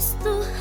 to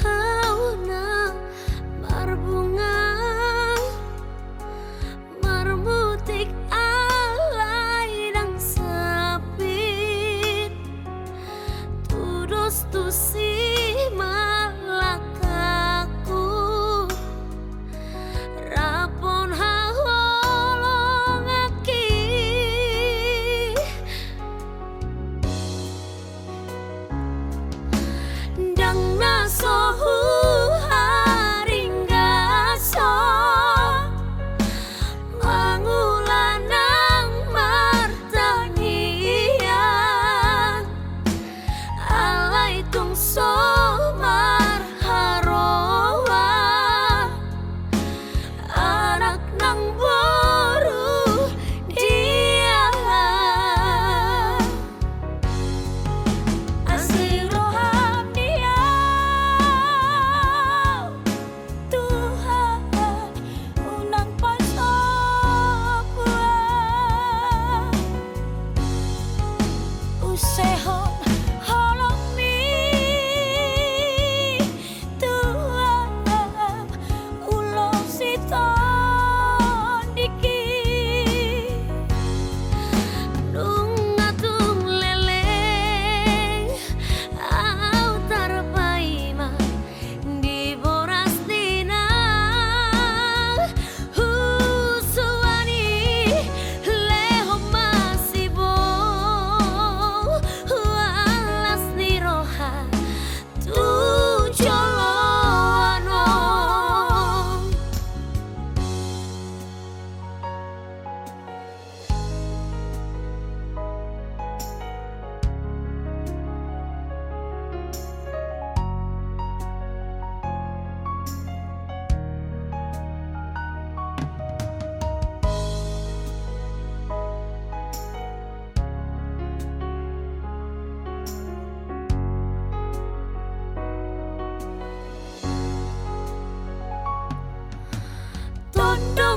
don't